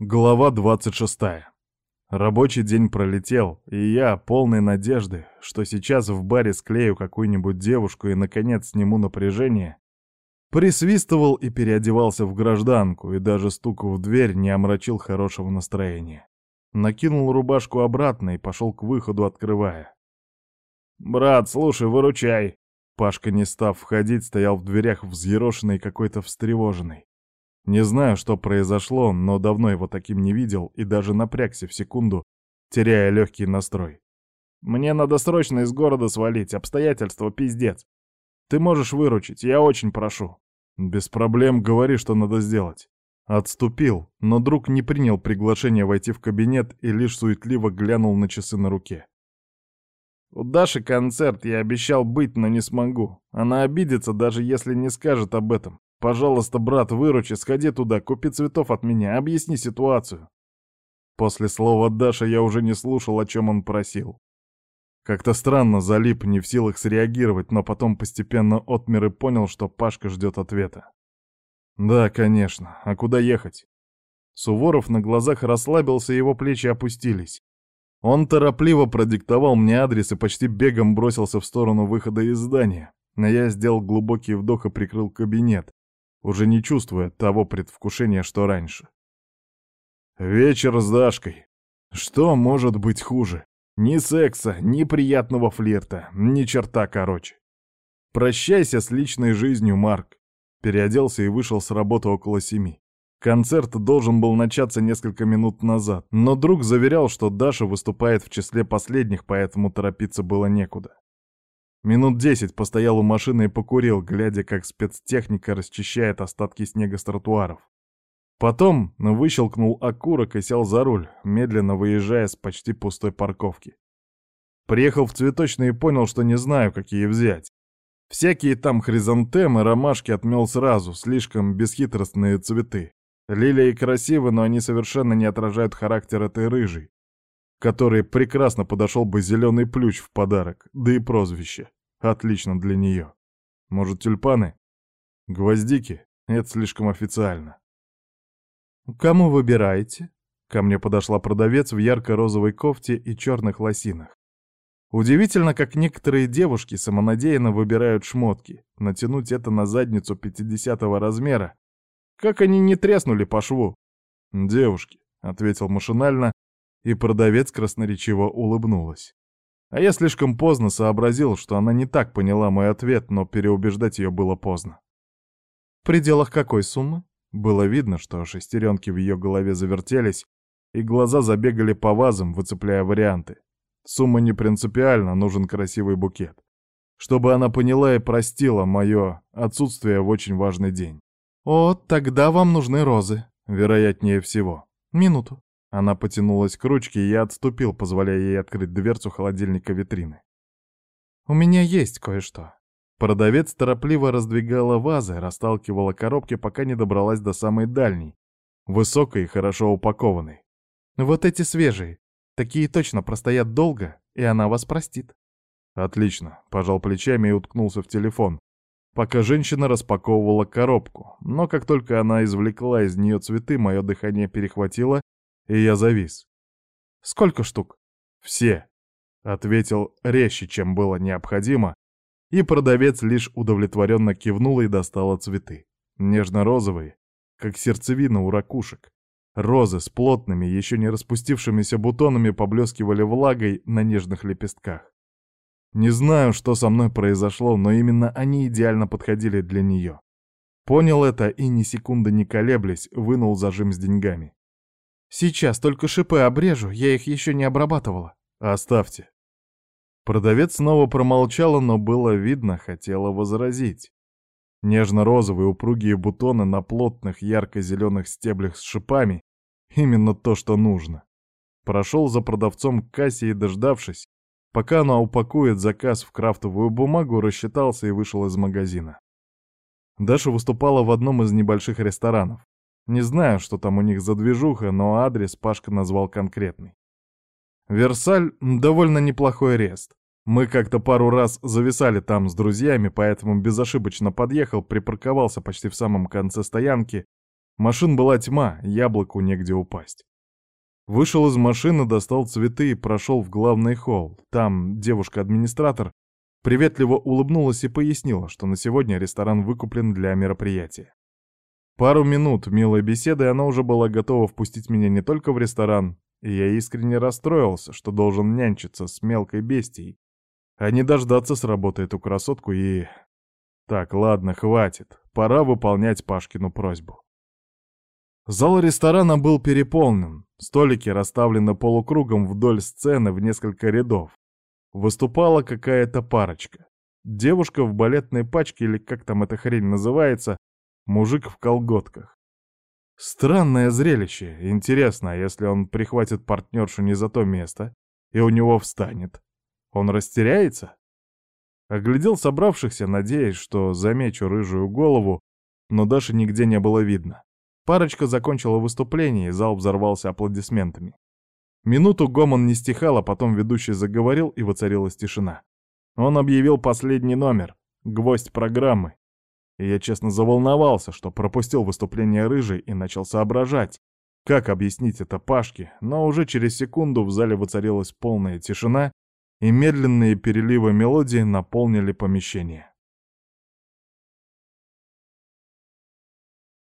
Глава 26. Рабочий день пролетел, и я, полный надежды, что сейчас в баре склею какую-нибудь девушку и, наконец, сниму напряжение, присвистывал и переодевался в гражданку, и даже стук в дверь не омрачил хорошего настроения. Накинул рубашку обратно и пошел к выходу, открывая. «Брат, слушай, выручай!» Пашка, не став входить, стоял в дверях взъерошенный какой-то встревоженный. Не знаю, что произошло, но давно его таким не видел и даже напрягся в секунду, теряя легкий настрой. «Мне надо срочно из города свалить, обстоятельства пиздец. Ты можешь выручить, я очень прошу». «Без проблем говори, что надо сделать». Отступил, но друг не принял приглашение войти в кабинет и лишь суетливо глянул на часы на руке. «У Даши концерт, я обещал быть, но не смогу. Она обидится, даже если не скажет об этом. Пожалуйста, брат, выручи, сходи туда, купи цветов от меня, объясни ситуацию. После слова Даша я уже не слушал, о чем он просил. Как-то странно залип, не в силах среагировать, но потом постепенно отмер и понял, что Пашка ждет ответа. Да, конечно. А куда ехать? Суворов на глазах расслабился, его плечи опустились. Он торопливо продиктовал мне адрес и почти бегом бросился в сторону выхода из здания. Но я сделал глубокий вдох и прикрыл кабинет, уже не чувствуя того предвкушения, что раньше. Вечер с Дашкой. Что может быть хуже? Ни секса, ни приятного флирта, ни черта короче. Прощайся с личной жизнью, Марк. Переоделся и вышел с работы около семи. Концерт должен был начаться несколько минут назад, но друг заверял, что Даша выступает в числе последних, поэтому торопиться было некуда. Минут десять постоял у машины и покурил, глядя, как спецтехника расчищает остатки снега с тротуаров. Потом выщелкнул окурок и сел за руль, медленно выезжая с почти пустой парковки. Приехал в цветочный и понял, что не знаю, какие взять. Всякие там хризантемы, ромашки отмел сразу, слишком бесхитростные цветы. Лилии красивы, но они совершенно не отражают характер этой рыжей которой прекрасно подошел бы зеленый плющ в подарок, да и прозвище. Отлично для нее. Может, тюльпаны? Гвоздики? Это слишком официально. «Кому выбираете?» Ко мне подошла продавец в ярко-розовой кофте и черных лосинах. Удивительно, как некоторые девушки самонадеянно выбирают шмотки. Натянуть это на задницу 50 размера. Как они не треснули по шву? «Девушки», — ответил машинально, и продавец красноречиво улыбнулась. А я слишком поздно сообразил, что она не так поняла мой ответ, но переубеждать ее было поздно. «В пределах какой суммы?» Было видно, что шестеренки в ее голове завертелись, и глаза забегали по вазам, выцепляя варианты. Сумма не принципиальна, нужен красивый букет. Чтобы она поняла и простила мое отсутствие в очень важный день. «О, тогда вам нужны розы». Вероятнее всего. «Минуту». Она потянулась к ручке, и я отступил, позволяя ей открыть дверцу холодильника витрины. «У меня есть кое-что». Продавец торопливо раздвигала вазы, расталкивала коробки, пока не добралась до самой дальней, высокой и хорошо упакованной. «Вот эти свежие. Такие точно простоят долго, и она вас простит». «Отлично», — пожал плечами и уткнулся в телефон, пока женщина распаковывала коробку, но как только она извлекла из нее цветы, мое дыхание перехватило, и я завис. «Сколько штук?» «Все», — ответил резче, чем было необходимо, и продавец лишь удовлетворенно кивнула и достала цветы. Нежно-розовые, как сердцевина у ракушек. Розы с плотными, еще не распустившимися бутонами поблескивали влагой на нежных лепестках. Не знаю, что со мной произошло, но именно они идеально подходили для нее. Понял это и ни секунды не колеблясь, вынул зажим с деньгами. Сейчас только шипы обрежу, я их еще не обрабатывала. Оставьте. Продавец снова промолчала, но было видно, хотела возразить. Нежно-розовые упругие бутоны на плотных ярко-зеленых стеблях с шипами — именно то, что нужно. Прошел за продавцом к кассе и, дождавшись, пока она упакует заказ в крафтовую бумагу, рассчитался и вышел из магазина. Даша выступала в одном из небольших ресторанов. Не знаю, что там у них за движуха, но адрес Пашка назвал конкретный. Версаль — довольно неплохой рест. Мы как-то пару раз зависали там с друзьями, поэтому безошибочно подъехал, припарковался почти в самом конце стоянки, Машин была тьма, яблоку негде упасть. Вышел из машины, достал цветы и прошел в главный холл. Там девушка-администратор приветливо улыбнулась и пояснила, что на сегодня ресторан выкуплен для мероприятия. Пару минут милой беседы, она уже была готова впустить меня не только в ресторан, и я искренне расстроился, что должен нянчиться с мелкой бестией, а не дождаться с работы эту красотку и... Так, ладно, хватит, пора выполнять Пашкину просьбу. Зал ресторана был переполнен, столики расставлены полукругом вдоль сцены в несколько рядов. Выступала какая-то парочка. Девушка в балетной пачке или как там эта хрень называется, мужик в колготках. Странное зрелище. Интересно, а если он прихватит партнершу не за то место, и у него встанет, он растеряется? Оглядел собравшихся, надеясь, что замечу рыжую голову, но Даши нигде не было видно. Парочка закончила выступление, и зал взорвался аплодисментами. Минуту гомон не стихал, а потом ведущий заговорил, и воцарилась тишина. Он объявил последний номер, гвоздь программы. И я честно заволновался, что пропустил выступление рыжей и начал соображать, как объяснить это Пашке, но уже через секунду в зале воцарилась полная тишина, и медленные переливы мелодии наполнили помещение.